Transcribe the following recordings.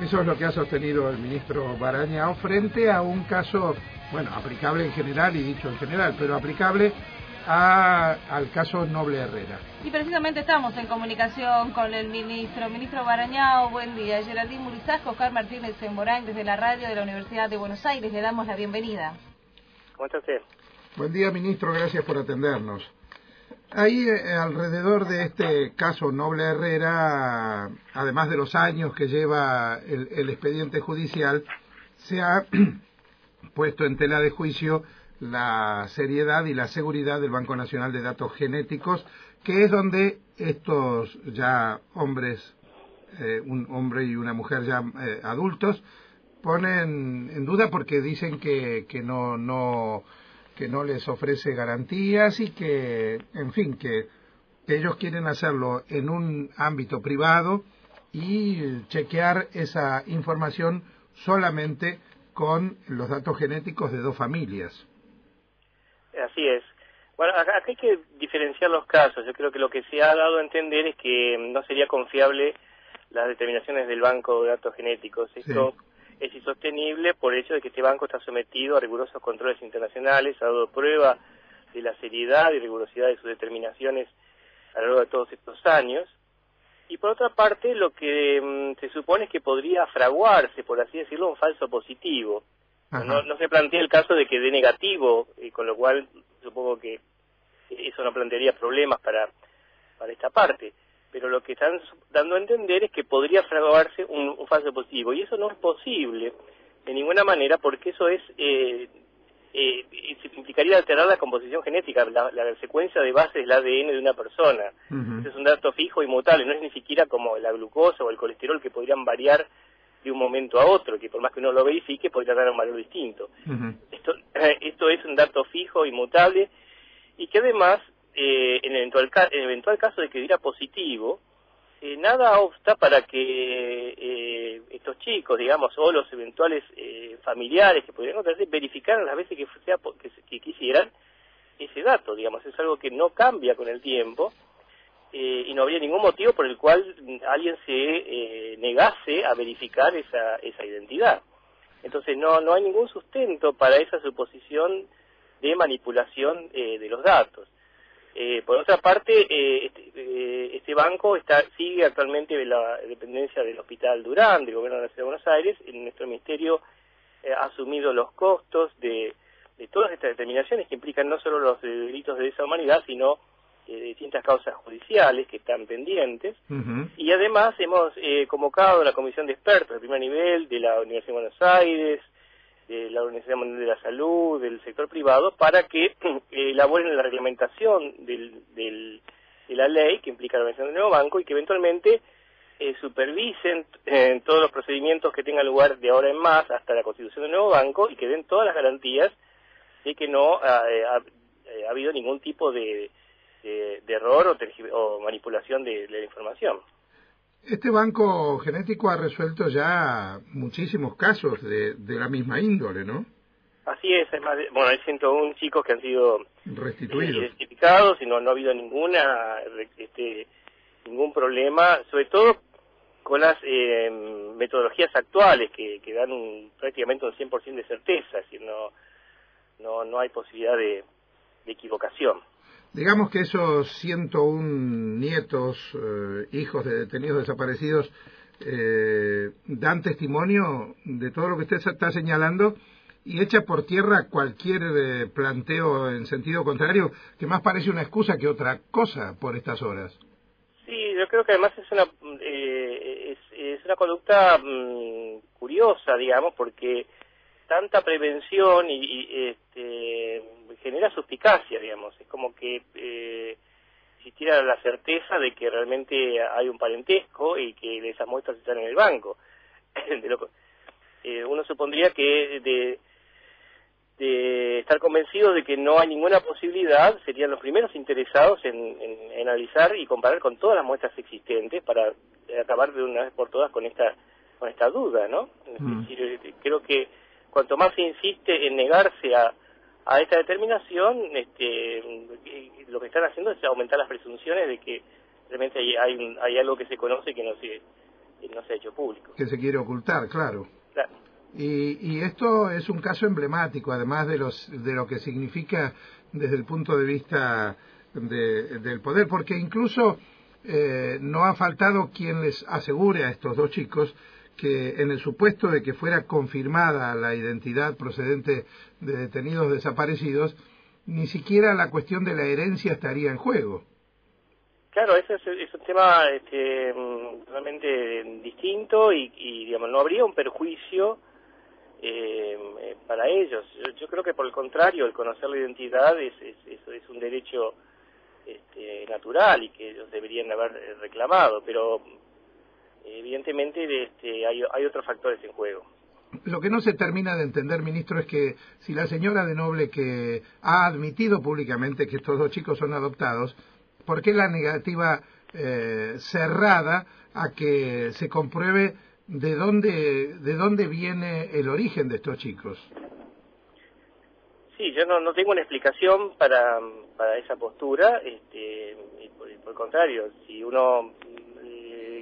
Eso es lo que ha sostenido el ministro Barañao frente a un caso, bueno, aplicable en general y dicho en general, pero aplicable a, al caso Noble Herrera. Y precisamente estamos en comunicación con el ministro. Ministro Barañao, buen día. Geraldine Murizasco, Oscar Martínez en Morán, desde la radio de la Universidad de Buenos Aires. Le damos la bienvenida. ¿Cómo está usted? Buen día, ministro. Gracias por atendernos. Ahí, eh, alrededor de este caso Noble Herrera, además de los años que lleva el, el expediente judicial, se ha puesto en tela de juicio la seriedad y la seguridad del Banco Nacional de Datos Genéticos, que es donde estos ya hombres, eh, un hombre y una mujer ya eh, adultos, ponen en duda porque dicen que, que no, no, que no les ofrece garantías y que, en fin, que, que ellos quieren hacerlo en un ámbito privado y chequear esa información solamente con los datos genéticos de dos familias. Así es. Bueno, acá hay que diferenciar los casos. Yo creo que lo que se ha dado a entender es que no sería confiable las determinaciones del Banco de Datos Genéticos. Esto es insostenible por el hecho de que este banco está sometido a rigurosos controles internacionales, ha dado prueba de la seriedad y rigurosidad de sus determinaciones a lo largo de todos estos años. Y por otra parte, lo que mm, se supone es que podría fraguarse, por así decirlo, un falso positivo. No, no, se plantea el caso de que dé negativo, y con lo cual supongo que eso no plantearía problemas para, para esta parte. Pero lo que están dando a entender es que podría fraguarse un, falso positivo. Y eso no es posible de ninguna manera porque eso es eh, eh, implicaría alterar la composición genética, la, secuencia de base del ADN de una persona. es un dato fijo y mutable, no es ni siquiera como la glucosa o el colesterol que podrían variar de un momento a otro, que por más que uno lo verifique, podría dar un valor distinto. esto, esto es un dato fijo, inmutable, y que además, eh, en, el eventual, en eventual caso de que diera positivo, eh, nada obsta para que eh, estos chicos, digamos, o los eventuales eh, familiares que podrían encontrarse, verificaran las veces que, sea, que, que quisieran ese dato, digamos, es algo que no cambia con el tiempo, eh, y no habría ningún motivo por el cual alguien se eh, negase a verificar esa, esa identidad. Entonces no, no hay ningún sustento para esa suposición de manipulación de los datos. Por otra parte, este, este, banco está, sigue actualmente en la dependencia del Hospital Durán, del Gobierno de la Ciudad de Buenos Aires. En nuestro ministerio ha asumido los costos de, de todas estas determinaciones que implican no solo los delitos de lesa humanidad, sino eh, distintas causas judiciales que están pendientes y además hemos eh, convocado a la comisión de expertos de primer nivel de la Universidad de Buenos Aires, de la Universidad Mundial de la Salud, del sector privado, para que eh, elaboren la reglamentación del, del, de la ley que implica la organización del nuevo banco y que eventualmente supervisen todos los procedimientos que tengan lugar de ahora en más hasta la constitución del nuevo banco y que den todas las garantías de que no ha habido ningún tipo de de, error o, manipulación de, la información. Este banco genético ha resuelto ya muchísimos casos de, la misma índole, ¿no? Así es, es más bueno, hay 101 chicos que han sido restituidos, identificados y no, no ha habido ninguna este, ningún problema, sobre todo con las eh, metodologías actuales que, que dan un, prácticamente un 100% de certeza, es no, no, no hay posibilidad de equivocación. Digamos que esos 101 nietos, eh, hijos de detenidos desaparecidos, eh, dan testimonio de todo lo que usted está señalando y echa por tierra cualquier eh, planteo en sentido contrario, que más parece una excusa que otra cosa por estas horas. Sí, yo creo que además es una, es, es, una conducta mm, curiosa, digamos, porque tanta prevención y, este, genera suspicacia, digamos. Es como que eh, existiera la certeza de que realmente hay un parentesco y que esas muestras están en el banco. Eh, uno supondría que de, de estar convencido de que no hay ninguna posibilidad, serían los primeros interesados en, analizar y comparar con todas las muestras existentes para acabar de una vez por todas con esta con esta duda, ¿no? Mm. creo que cuanto más se insiste en negarse a, a esta determinación, este, lo que están haciendo es aumentar las presunciones de que realmente hay, hay, algo que se conoce que no se no se ha hecho público. Que se quiere ocultar, claro. Y, y, esto es un caso emblemático, además de, los, de lo que significa desde el punto de vista de, del poder, porque incluso eh, no ha faltado quien les asegure a estos dos chicos que en el supuesto de que fuera confirmada la identidad procedente de detenidos desaparecidos, ni siquiera la cuestión de la herencia estaría en juego. Claro, ese es, un tema este, realmente distinto y, y, digamos, no habría un perjuicio eh, para ellos. Yo, creo que por el contrario, el conocer la identidad es, es, un derecho este, natural y que ellos deberían haber reclamado, pero evidentemente este, hay, hay otros factores en juego. Lo que no se termina de entender, ministro, es que si la señora de Noble que ha admitido públicamente que estos dos chicos son adoptados, ¿por qué la negativa eh, cerrada a que se compruebe de dónde, de dónde viene el origen de estos chicos? Sí, yo no, no tengo una explicación para, para esa postura, este, y por, por el contrario, si uno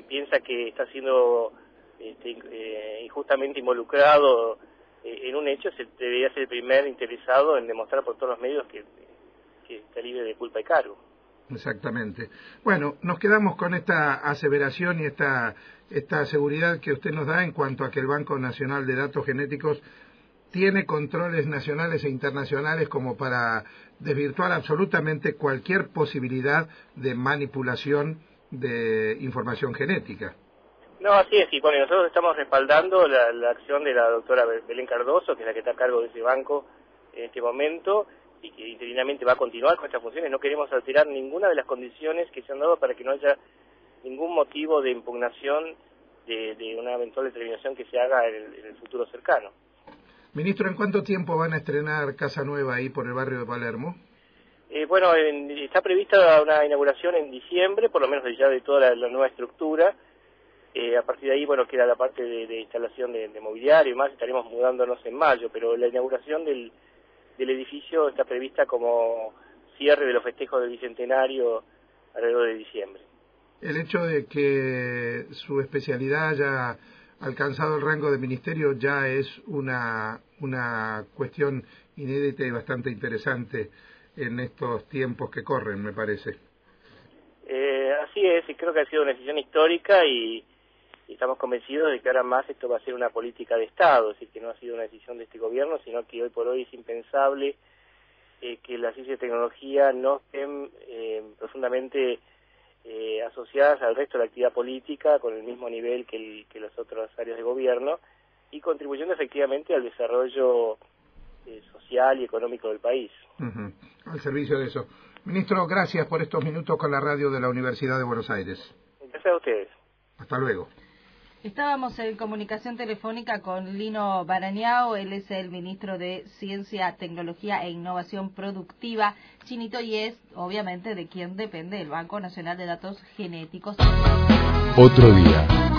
piensa que está siendo este, eh, injustamente involucrado eh, en un hecho, se debería ser el primer interesado en demostrar por todos los medios que, está libre de culpa y cargo. Exactamente. Bueno, nos quedamos con esta aseveración y esta, esta seguridad que usted nos da en cuanto a que el Banco Nacional de Datos Genéticos tiene controles nacionales e internacionales como para desvirtuar absolutamente cualquier posibilidad de manipulación de información genética. No, así es, y bueno, nosotros estamos respaldando la, acción de la doctora Belén Cardoso, que es la que está a cargo de ese banco en este momento, y que interinamente va a continuar con estas funciones. No queremos alterar ninguna de las condiciones que se han dado para que no haya ningún motivo de impugnación de, una eventual determinación que se haga en, en, el futuro cercano. Ministro, ¿en cuánto tiempo van a estrenar Casa Nueva ahí por el barrio de Palermo? Eh, bueno, está prevista una inauguración en diciembre, por lo menos ya de toda la, nueva estructura. Eh, a partir de ahí, bueno, queda la parte de, instalación de, mobiliario y más, estaremos mudándonos en mayo, pero la inauguración del, del edificio está prevista como cierre de los festejos del Bicentenario alrededor de diciembre. El hecho de que su especialidad haya alcanzado el rango de ministerio ya es una, una cuestión inédita y bastante interesante en estos tiempos que corren, me parece. Eh, así es, y creo que ha sido una decisión histórica y, estamos convencidos de que ahora más esto va a ser una política de Estado, es decir, que no ha sido una decisión de este gobierno, sino que hoy por hoy es impensable eh, que la ciencia y tecnología no estén eh, profundamente asociadas al resto de la actividad política con el mismo nivel que, que las otras áreas de gobierno y contribuyendo efectivamente al desarrollo social y económico del país al servicio de eso. Ministro, gracias por estos minutos con la radio de la Universidad de Buenos Aires. Gracias a ustedes. Hasta luego. Estábamos en comunicación telefónica con Lino Barañao, él es el ministro de Ciencia, Tecnología e Innovación Productiva, chinito y es obviamente de quien depende el Banco Nacional de Datos Genéticos. Otro día